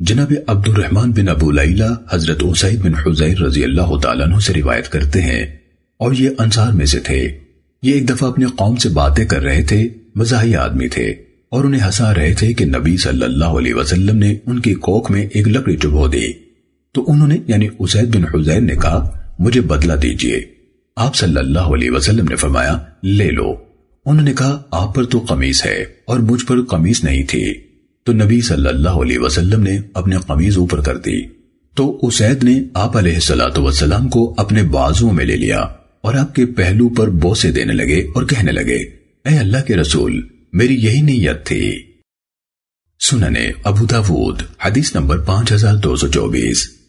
جناب عبد الرحمن بن ابو لیلہ حضرت عسید بن حزیر رضی اللہ تعالیٰ عنہ سے روایت کرتے ہیں اور یہ انصار میں سے تھے۔ یہ ایک دفعہ اپنے قوم سے باتیں کر رہے تھے مزاحی آدمی تھے اور انہیں ہسا رہے تھے کہ نبی صلی اللہ علیہ وسلم نے ان کی کوک میں ایک لکڑی چبھو دی۔ تو انہوں نے یعنی عسید بن حزیر نے کہا، مجھے بدلہ دیجیے۔ آپ صلی اللہ علیہ وسلم نے فرمایا، لے لو۔ انہوں نے کہا، آپ پر تو قمیص ہے اور مجھ پر قمیص نہیں تھی۔ تو نبی صلی اللہ علیہ وسلم نے اپنے قمیض اوپر کر دی۔ تو اسید نے آپ علیہ السلام کو اپنے بازوں میں لے لیا اور آپ کے پہلو پر بوسے دینے لگے اور کہنے لگے، اے اللہ کے رسول، میری یہی نیت تھی۔ سننے ابو داود، حدیث نمبر پانچ ہزار دو سو چوبیس۔